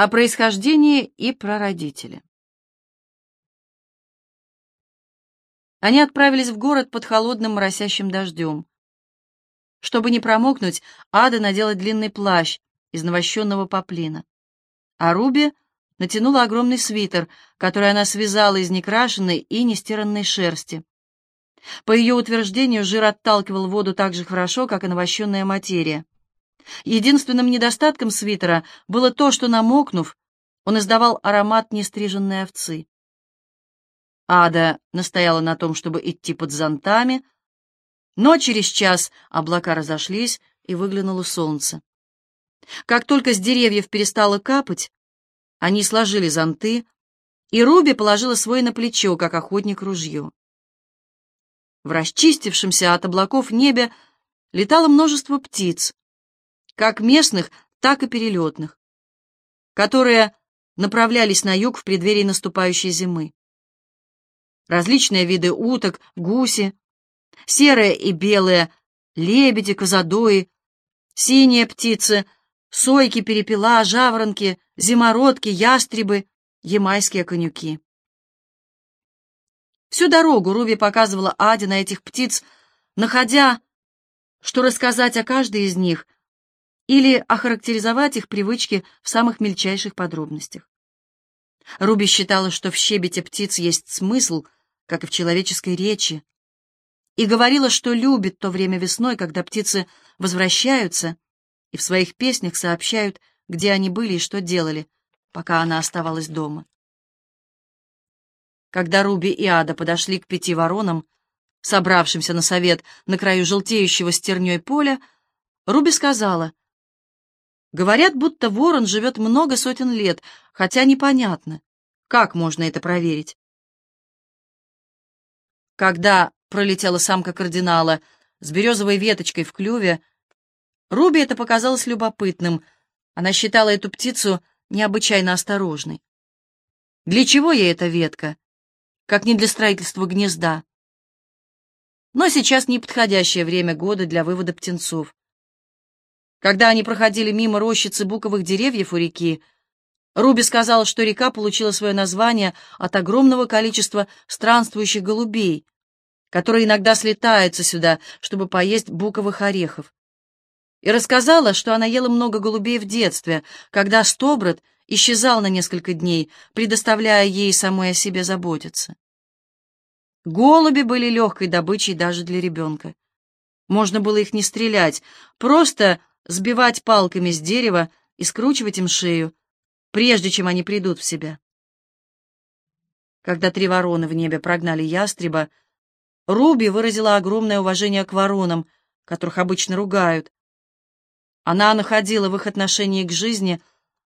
О происхождении и прародителе. Они отправились в город под холодным моросящим дождем. Чтобы не промокнуть, Ада надела длинный плащ из навощенного поплина, а Руби натянула огромный свитер, который она связала из некрашенной и нестиранной шерсти. По ее утверждению, жир отталкивал воду так же хорошо, как и навощенная материя. Единственным недостатком свитера было то, что, намокнув, он издавал аромат нестриженной овцы. Ада настояла на том, чтобы идти под зонтами, но через час облака разошлись, и выглянуло солнце. Как только с деревьев перестало капать, они сложили зонты, и Руби положила свой на плечо, как охотник ружье. В расчистившемся от облаков небе летало множество птиц, как местных, так и перелетных, которые направлялись на юг в преддверии наступающей зимы. Различные виды уток, гуси, серые и белые, лебеди, козадои, синие птицы, сойки, перепела, жаворонки, зимородки, ястребы, ямайские конюки. Всю дорогу Руби показывала Аде на этих птиц, находя, что рассказать о каждой из них или охарактеризовать их привычки в самых мельчайших подробностях. Руби считала, что в щебете птиц есть смысл, как и в человеческой речи, и говорила, что любит то время весной, когда птицы возвращаются и в своих песнях сообщают, где они были и что делали, пока она оставалась дома. Когда Руби и Ада подошли к пяти воронам, собравшимся на совет на краю желтеющего стерней поля, Руби сказала, «Говорят, будто ворон живет много сотен лет, хотя непонятно, как можно это проверить». Когда пролетела самка кардинала с березовой веточкой в клюве, Руби это показалось любопытным. Она считала эту птицу необычайно осторожной. Для чего ей эта ветка? как не для строительства гнезда. Но сейчас неподходящее время года для вывода птенцов. Когда они проходили мимо рощицы буковых деревьев у реки, Руби сказала, что река получила свое название от огромного количества странствующих голубей, которые иногда слетаются сюда, чтобы поесть буковых орехов. И рассказала, что она ела много голубей в детстве, когда Стоброд исчезал на несколько дней, предоставляя ей самой о себе заботиться. Голуби были легкой добычей даже для ребенка. Можно было их не стрелять, просто сбивать палками с дерева и скручивать им шею, прежде чем они придут в себя. Когда три вороны в небе прогнали ястреба, Руби выразила огромное уважение к воронам, которых обычно ругают. Она находила в их отношении к жизни —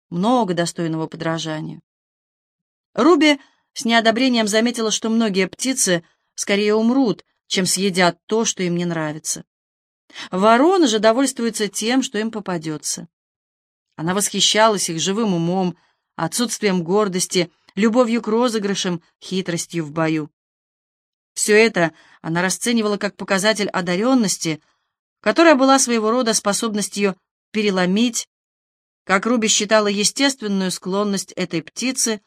много достойного подражания. Руби с неодобрением заметила, что многие птицы скорее умрут, чем съедят то, что им не нравится. Вороны же довольствуются тем, что им попадется. Она восхищалась их живым умом, отсутствием гордости, любовью к розыгрышам, хитростью в бою. Все это она расценивала как показатель одаренности, которая была своего рода способностью переломить как Руби считала естественную склонность этой птицы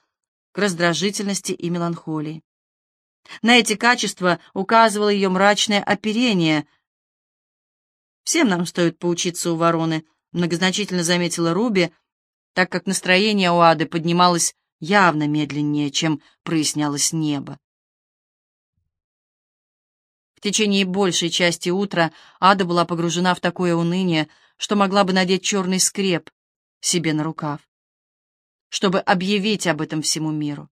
к раздражительности и меланхолии. На эти качества указывало ее мрачное оперение. «Всем нам стоит поучиться у вороны», — многозначительно заметила Руби, так как настроение у Ады поднималось явно медленнее, чем прояснялось небо. В течение большей части утра Ада была погружена в такое уныние, что могла бы надеть черный скреп, себе на рукав, чтобы объявить об этом всему миру.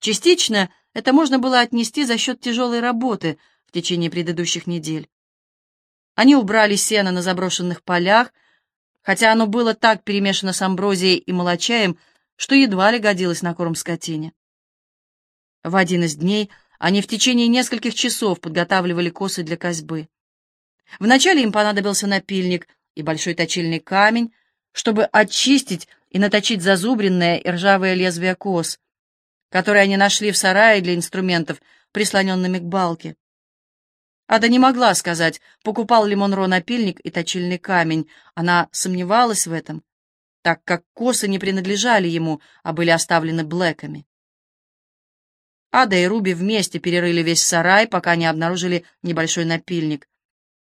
Частично это можно было отнести за счет тяжелой работы в течение предыдущих недель. Они убрали сено на заброшенных полях, хотя оно было так перемешано с амброзией и молочаем, что едва ли годилось на корм скотине. В один из дней они в течение нескольких часов подготавливали косы для козьбы. Вначале им понадобился напильник, и большой точильный камень, чтобы очистить и наточить зазубренное и ржавое лезвие кос, которые они нашли в сарае для инструментов, прислоненными к балке. Ада не могла сказать, покупал ли Монро напильник и точильный камень. Она сомневалась в этом. так как косы не принадлежали ему, а были оставлены Блэками. Ада и Руби вместе перерыли весь сарай, пока не обнаружили небольшой напильник,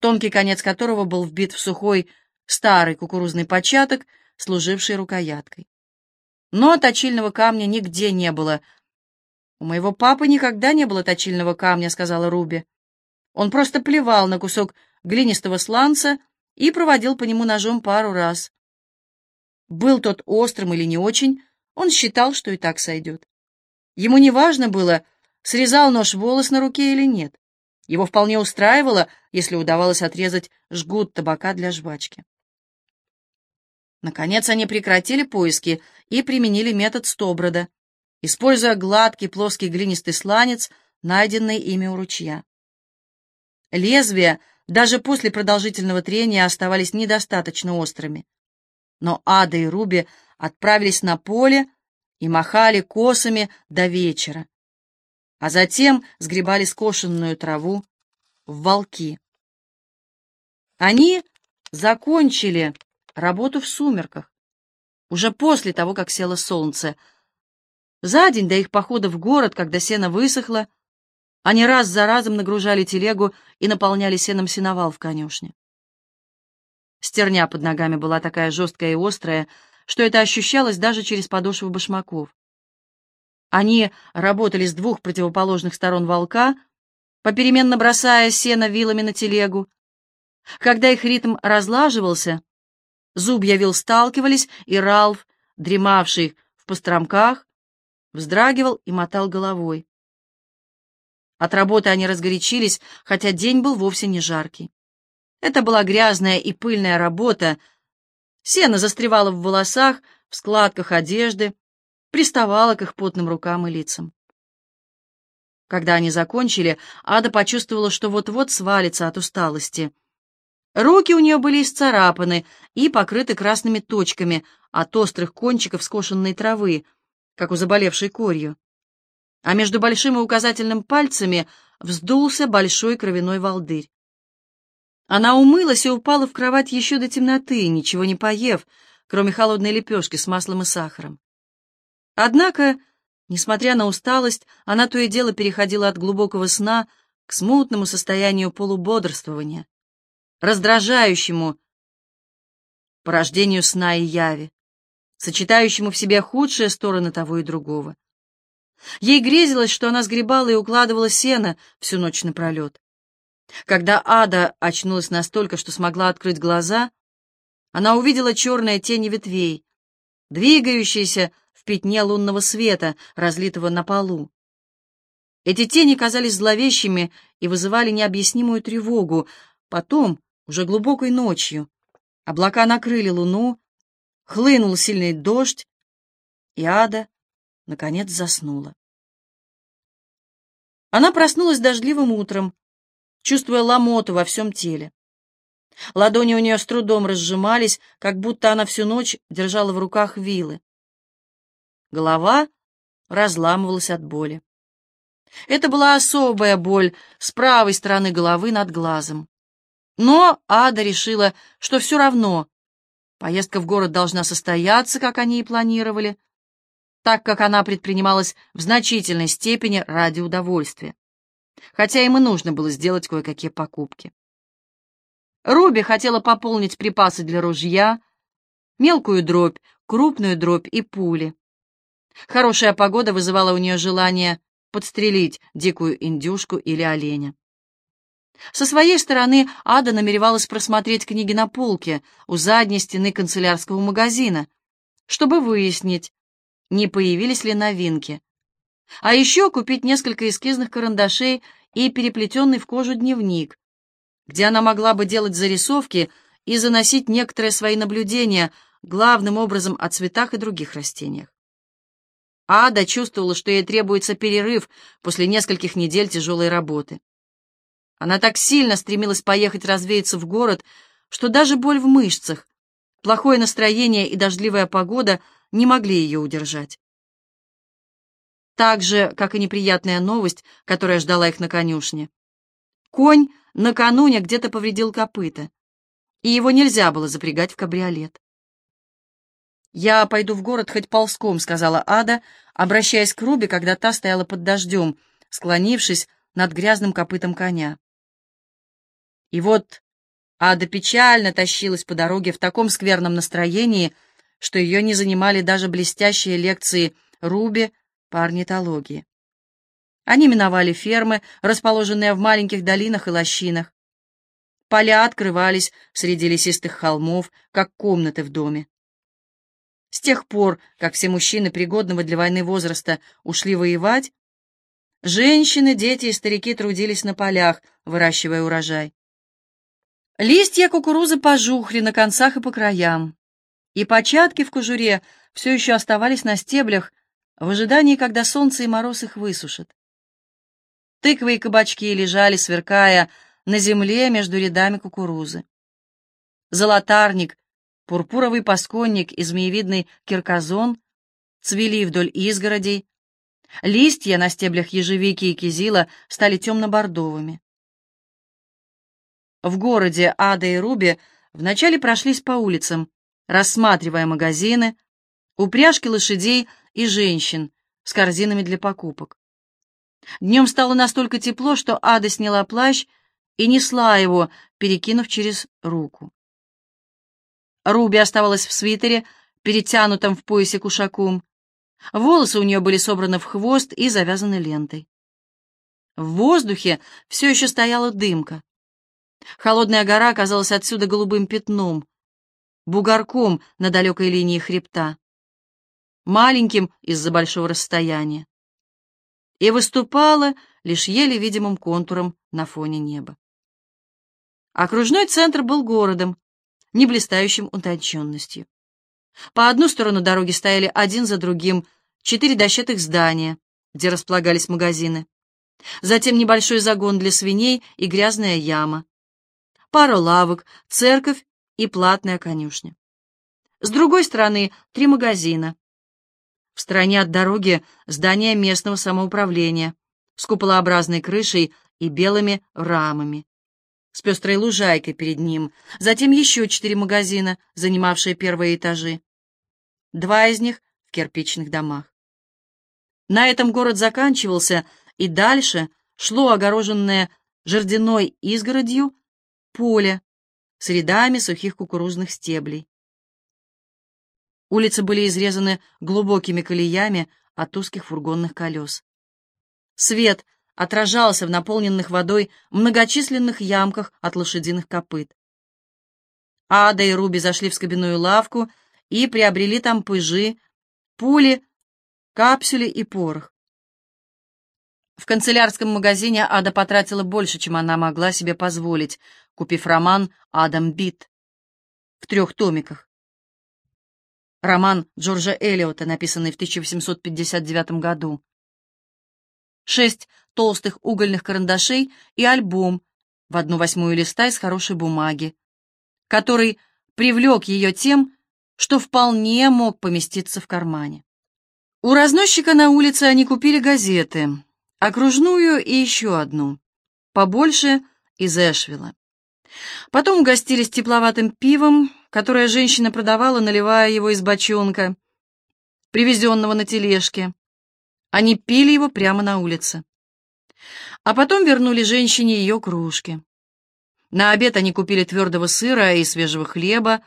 тонкий конец которого был вбит в сухой старый кукурузный початок, служивший рукояткой. Но точильного камня нигде не было. «У моего папы никогда не было точильного камня», — сказала Руби. Он просто плевал на кусок глинистого сланца и проводил по нему ножом пару раз. Был тот острым или не очень, он считал, что и так сойдет. Ему не важно было, срезал нож волос на руке или нет. Его вполне устраивало, если удавалось отрезать жгут табака для жвачки. Наконец они прекратили поиски и применили метод Стоброда, используя гладкий плоский глинистый сланец, найденный ими у ручья. Лезвия даже после продолжительного трения оставались недостаточно острыми. Но Ада и Руби отправились на поле и махали косами до вечера, а затем сгребали скошенную траву в волки. Они закончили работу в сумерках, уже после того, как село солнце. За день до их похода в город, когда сено высохло, они раз за разом нагружали телегу и наполняли сеном сеновал в конюшне. Стерня под ногами была такая жесткая и острая, что это ощущалось даже через подошву башмаков. Они работали с двух противоположных сторон волка, попеременно бросая сено вилами на телегу. Когда их ритм разлаживался, Зубья вил сталкивались, и Ралф, дремавший в постромках, вздрагивал и мотал головой. От работы они разгорячились, хотя день был вовсе не жаркий. Это была грязная и пыльная работа. Сено застревало в волосах, в складках одежды, приставало к их потным рукам и лицам. Когда они закончили, Ада почувствовала, что вот-вот свалится от усталости — Руки у нее были исцарапаны и покрыты красными точками от острых кончиков скошенной травы, как у заболевшей корью. А между большим и указательным пальцами вздулся большой кровяной волдырь. Она умылась и упала в кровать еще до темноты, ничего не поев, кроме холодной лепешки с маслом и сахаром. Однако, несмотря на усталость, она то и дело переходила от глубокого сна к смутному состоянию полубодрствования раздражающему порождению сна и яви, сочетающему в себе худшие стороны того и другого. Ей грезилось, что она сгребала и укладывала сено всю ночь напролет. Когда Ада очнулась настолько, что смогла открыть глаза, она увидела черные тени ветвей, двигающиеся в пятне лунного света, разлитого на полу. Эти тени казались зловещими и вызывали необъяснимую тревогу. Потом уже глубокой ночью облака накрыли луну, хлынул сильный дождь, и ада, наконец, заснула. Она проснулась дождливым утром, чувствуя ломоту во всем теле. Ладони у нее с трудом разжимались, как будто она всю ночь держала в руках вилы. Голова разламывалась от боли. Это была особая боль с правой стороны головы над глазом. Но Ада решила, что все равно поездка в город должна состояться, как они и планировали, так как она предпринималась в значительной степени ради удовольствия, хотя им и нужно было сделать кое-какие покупки. Руби хотела пополнить припасы для ружья, мелкую дробь, крупную дробь и пули. Хорошая погода вызывала у нее желание подстрелить дикую индюшку или оленя. Со своей стороны Ада намеревалась просмотреть книги на полке у задней стены канцелярского магазина, чтобы выяснить, не появились ли новинки. А еще купить несколько эскизных карандашей и переплетенный в кожу дневник, где она могла бы делать зарисовки и заносить некоторые свои наблюдения, главным образом о цветах и других растениях. Ада чувствовала, что ей требуется перерыв после нескольких недель тяжелой работы. Она так сильно стремилась поехать развеяться в город, что даже боль в мышцах, плохое настроение и дождливая погода не могли ее удержать. Так же, как и неприятная новость, которая ждала их на конюшне. Конь накануне где-то повредил копыта, и его нельзя было запрягать в кабриолет. «Я пойду в город хоть ползком», — сказала Ада, обращаясь к Руби, когда та стояла под дождем, склонившись над грязным копытом коня. И вот Ада печально тащилась по дороге в таком скверном настроении, что ее не занимали даже блестящие лекции Руби по орнитологии. Они миновали фермы, расположенные в маленьких долинах и лощинах. Поля открывались среди лесистых холмов, как комнаты в доме. С тех пор, как все мужчины пригодного для войны возраста ушли воевать, женщины, дети и старики трудились на полях, выращивая урожай. Листья кукурузы пожухли на концах и по краям, и початки в кожуре все еще оставались на стеблях в ожидании, когда солнце и мороз их высушат. Тыквы и кабачки лежали, сверкая, на земле между рядами кукурузы. Золотарник, пурпуровый пасконник и змеевидный кирказон цвели вдоль изгородей, листья на стеблях ежевики и кизила стали темно-бордовыми. В городе Ада и Руби вначале прошлись по улицам, рассматривая магазины, упряжки лошадей и женщин с корзинами для покупок. Днем стало настолько тепло, что Ада сняла плащ и несла его, перекинув через руку. Руби оставалась в свитере, перетянутом в поясе кушаком. Волосы у нее были собраны в хвост и завязаны лентой. В воздухе все еще стояла дымка. Холодная гора казалась отсюда голубым пятном, бугорком на далекой линии хребта, маленьким из-за большого расстояния, и выступала лишь еле видимым контуром на фоне неба. Окружной центр был городом, не блистающим утонченностью. По одну сторону дороги стояли один за другим четыре дощатых здания, где располагались магазины. Затем небольшой загон для свиней и грязная яма. Пара лавок, церковь и платная конюшня. С другой стороны три магазина. В стороне от дороги здание местного самоуправления с куполообразной крышей и белыми рамами с пестрой лужайкой перед ним, затем еще четыре магазина, занимавшие первые этажи. Два из них в кирпичных домах. На этом город заканчивался, и дальше шло огороженное жердяной изгородью поле с рядами сухих кукурузных стеблей. Улицы были изрезаны глубокими колеями от узких фургонных колес. Свет отражался в наполненных водой многочисленных ямках от лошадиных копыт. Ада и Руби зашли в скобяную лавку и приобрели там пыжи, пули, капсули и порох. В канцелярском магазине Ада потратила больше, чем она могла себе позволить, купив роман «Адам Бит» в трех томиках. Роман Джорджа Эллиота, написанный в 1859 году. Шесть толстых угольных карандашей и альбом в одну восьмую листа из хорошей бумаги, который привлек ее тем, что вполне мог поместиться в кармане. У разносчика на улице они купили газеты, окружную и еще одну, побольше из Эшвилла. Потом угостились тепловатым пивом, которое женщина продавала, наливая его из бочонка, привезенного на тележке. Они пили его прямо на улице. А потом вернули женщине ее кружки. На обед они купили твердого сыра и свежего хлеба,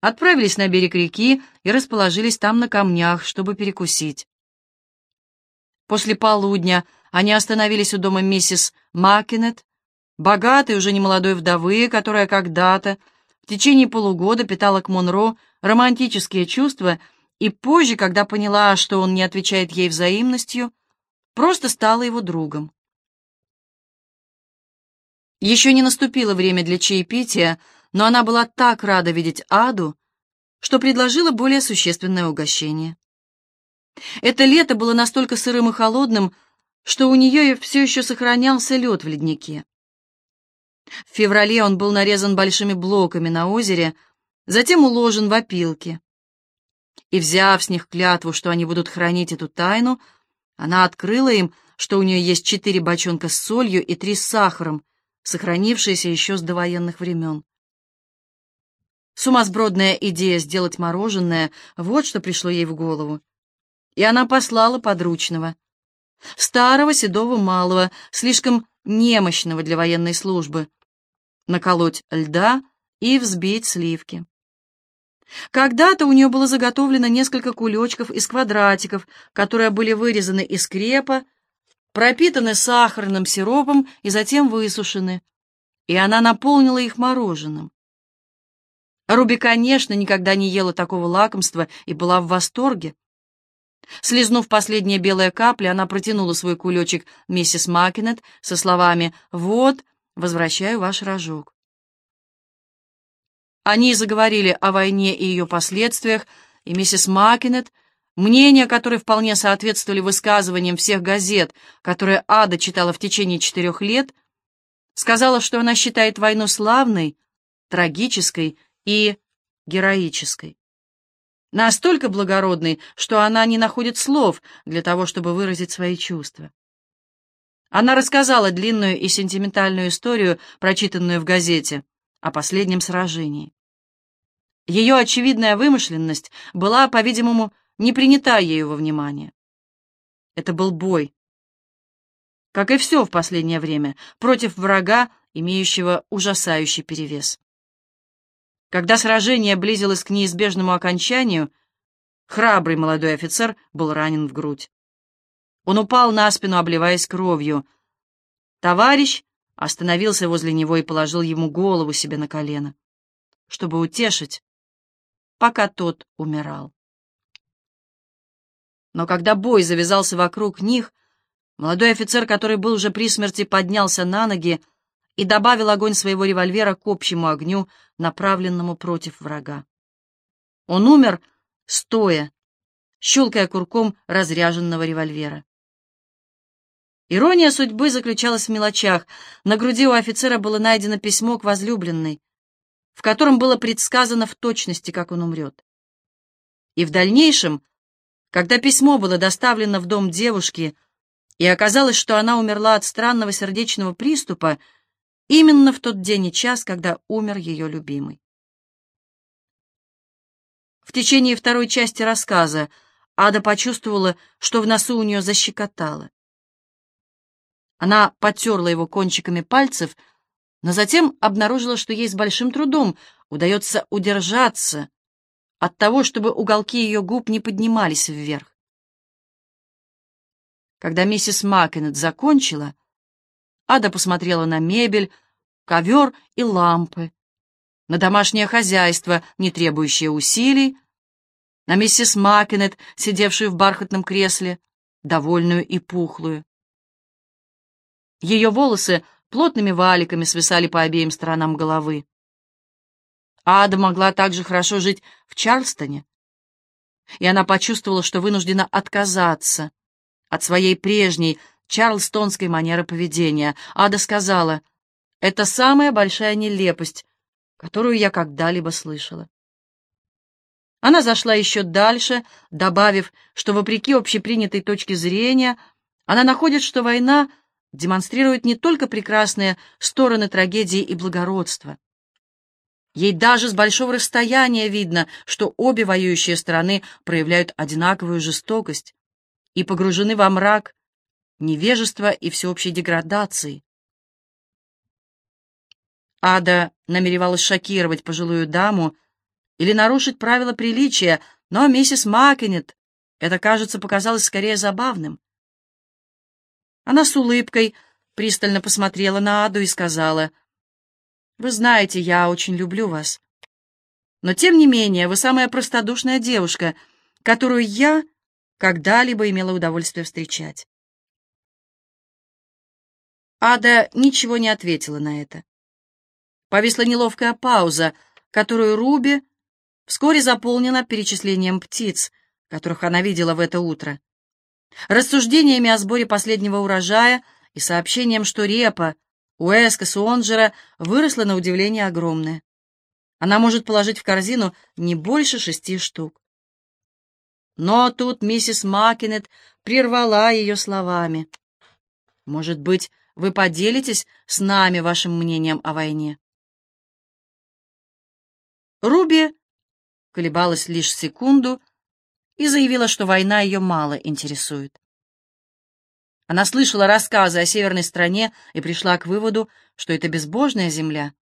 отправились на берег реки и расположились там на камнях, чтобы перекусить. После полудня они остановились у дома миссис Маккинет, богатой, уже немолодой вдовы, которая когда-то, в течение полугода, питала к Монро романтические чувства и позже, когда поняла, что он не отвечает ей взаимностью, просто стала его другом. Еще не наступило время для чаепития, но она была так рада видеть Аду, что предложила более существенное угощение. Это лето было настолько сырым и холодным, что у нее все еще сохранялся лед в леднике. В феврале он был нарезан большими блоками на озере, затем уложен в опилки. И, взяв с них клятву, что они будут хранить эту тайну, она открыла им, что у нее есть четыре бочонка с солью и три с сахаром, сохранившиеся еще с довоенных времен. Сумасбродная идея сделать мороженое — вот что пришло ей в голову. И она послала подручного. Старого, седого, малого, слишком немощного для военной службы. Наколоть льда и взбить сливки. Когда-то у нее было заготовлено несколько кулечков из квадратиков, которые были вырезаны из крепа, пропитаны сахарным сиропом и затем высушены, и она наполнила их мороженым. Руби, конечно, никогда не ела такого лакомства и была в восторге. Слизнув последние белые капли, она протянула свой кулечек миссис Макинет со словами «Вот, возвращаю ваш рожок». Они заговорили о войне и ее последствиях, и миссис Макинет, мнения которой вполне соответствовали высказываниям всех газет, которые Ада читала в течение четырех лет, сказала, что она считает войну славной, трагической и героической. Настолько благородной, что она не находит слов для того, чтобы выразить свои чувства. Она рассказала длинную и сентиментальную историю, прочитанную в газете, о последнем сражении. Ее очевидная вымышленность была, по-видимому, не принята ею во внимание. Это был бой. Как и все в последнее время, против врага, имеющего ужасающий перевес. Когда сражение близилось к неизбежному окончанию, храбрый молодой офицер был ранен в грудь. Он упал на спину, обливаясь кровью. Товарищ остановился возле него и положил ему голову себе на колено, чтобы утешить, пока тот умирал. Но когда бой завязался вокруг них, молодой офицер, который был уже при смерти, поднялся на ноги и добавил огонь своего револьвера к общему огню, направленному против врага. Он умер, стоя, щелкая курком разряженного револьвера. Ирония судьбы заключалась в мелочах. На груди у офицера было найдено письмо к возлюбленной, в котором было предсказано в точности, как он умрет. И в дальнейшем, когда письмо было доставлено в дом девушки, и оказалось, что она умерла от странного сердечного приступа, именно в тот день и час, когда умер ее любимый. В течение второй части рассказа Ада почувствовала, что в носу у нее защекотало. Она потерла его кончиками пальцев, но затем обнаружила, что ей с большим трудом удается удержаться от того, чтобы уголки ее губ не поднимались вверх. Когда миссис Маккенет закончила, Ада посмотрела на мебель, ковер и лампы, на домашнее хозяйство, не требующее усилий, на миссис Маккенет, сидевшую в бархатном кресле, довольную и пухлую. Ее волосы плотными валиками свисали по обеим сторонам головы. Ада могла также хорошо жить в Чарльстоне, и она почувствовала, что вынуждена отказаться от своей прежней чарльстонской манеры поведения. Ада сказала, «Это самая большая нелепость, которую я когда-либо слышала». Она зашла еще дальше, добавив, что, вопреки общепринятой точке зрения, она находит, что война — демонстрирует не только прекрасные стороны трагедии и благородства. Ей даже с большого расстояния видно, что обе воюющие стороны проявляют одинаковую жестокость и погружены во мрак невежества и всеобщей деградации. Ада намеревалась шокировать пожилую даму или нарушить правила приличия, но миссис Маккенет это, кажется, показалось скорее забавным. Она с улыбкой пристально посмотрела на Аду и сказала, «Вы знаете, я очень люблю вас. Но, тем не менее, вы самая простодушная девушка, которую я когда-либо имела удовольствие встречать». Ада ничего не ответила на это. Повисла неловкая пауза, которую Руби вскоре заполнила перечислением птиц, которых она видела в это утро рассуждениями о сборе последнего урожая и сообщением, что репа у Эска Суонджера выросла на удивление огромная. Она может положить в корзину не больше шести штук. Но тут миссис Макинет прервала ее словами. «Может быть, вы поделитесь с нами вашим мнением о войне?» Руби колебалась лишь секунду и заявила, что война ее мало интересует. Она слышала рассказы о северной стране и пришла к выводу, что это безбожная земля.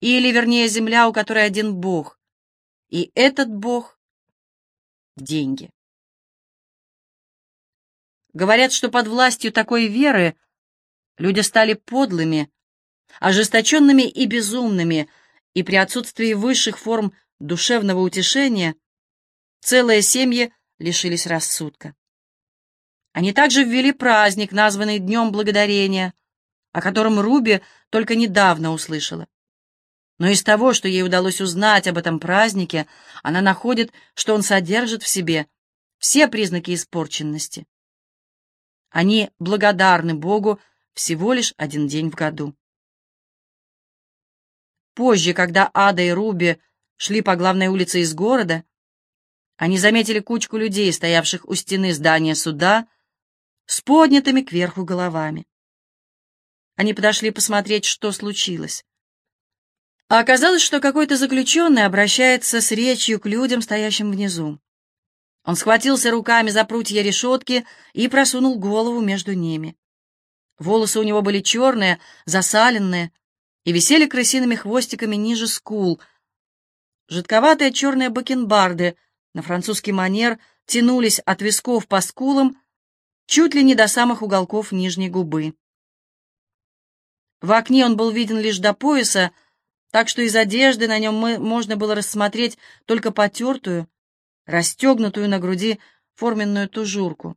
Или, вернее, земля, у которой один бог. И этот бог — деньги. Говорят, что под властью такой веры люди стали подлыми, ожесточенными и безумными, и при отсутствии высших форм душевного утешения целые семьи лишились рассудка. Они также ввели праздник, названный Днем Благодарения, о котором Руби только недавно услышала. Но из того, что ей удалось узнать об этом празднике, она находит, что он содержит в себе все признаки испорченности. Они благодарны Богу всего лишь один день в году. Позже, когда Ада и Руби шли по главной улице из города, они заметили кучку людей, стоявших у стены здания суда, с поднятыми кверху головами. Они подошли посмотреть, что случилось. А оказалось, что какой-то заключенный обращается с речью к людям, стоящим внизу. Он схватился руками за прутья решетки и просунул голову между ними. Волосы у него были черные, засаленные, и висели крысиными хвостиками ниже скул. Жидковатые черные бакенбарды на французский манер тянулись от висков по скулам чуть ли не до самых уголков нижней губы. В окне он был виден лишь до пояса, так что из одежды на нем можно было рассмотреть только потертую, расстегнутую на груди форменную тужурку.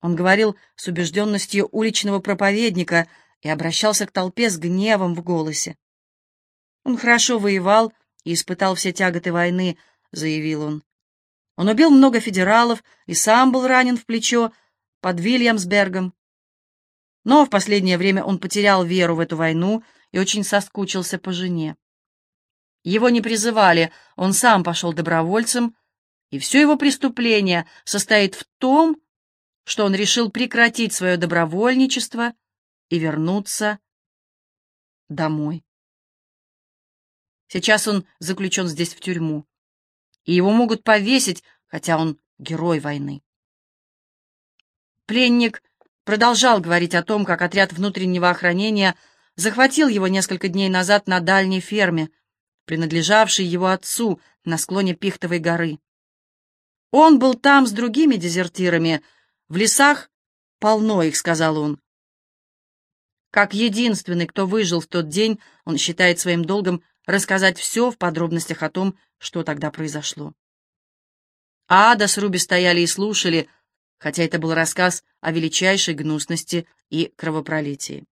Он говорил с убежденностью уличного проповедника и обращался к толпе с гневом в голосе. «Он хорошо воевал и испытал все тяготы войны», — заявил он. «Он убил много федералов и сам был ранен в плечо под Вильямсбергом. Но в последнее время он потерял веру в эту войну и очень соскучился по жене. Его не призывали, он сам пошел добровольцем, и все его преступление состоит в том, что он решил прекратить свое добровольничество и вернуться домой. Сейчас он заключен здесь в тюрьму, и его могут повесить, хотя он герой войны. Пленник продолжал говорить о том, как отряд внутреннего охранения захватил его несколько дней назад на дальней ферме, принадлежавшей его отцу на склоне Пихтовой горы. Он был там с другими дезертирами, в лесах полно их, сказал он. Как единственный, кто выжил в тот день, он считает своим долгом рассказать все в подробностях о том, что тогда произошло. Ада с Руби стояли и слушали, хотя это был рассказ о величайшей гнусности и кровопролитии.